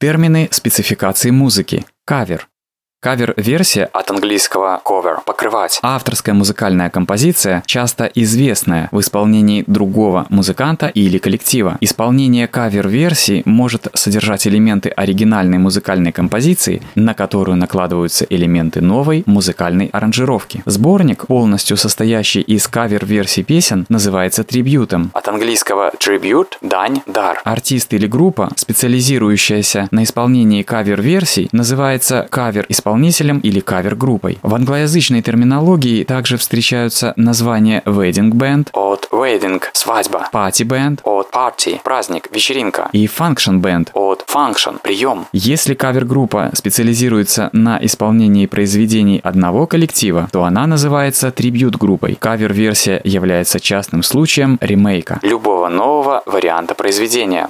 Термины спецификации музыки. Кавер. Кавер-версия от английского cover – покрывать. Авторская музыкальная композиция, часто известная в исполнении другого музыканта или коллектива. Исполнение кавер-версии может содержать элементы оригинальной музыкальной композиции, на которую накладываются элементы новой музыкальной аранжировки. Сборник, полностью состоящий из кавер-версий песен, называется трибьютом. От английского tribute – дань, дар. Артист или группа, специализирующаяся на исполнении кавер-версий, называется кавер-исполнитель исполнителем или кавер-группой. В англоязычной терминологии также встречаются названия wedding band от wedding – свадьба, party band от party – праздник, вечеринка и function band от function – прием. Если кавер-группа специализируется на исполнении произведений одного коллектива, то она называется трибют-группой. Кавер-версия является частным случаем ремейка любого нового варианта произведения.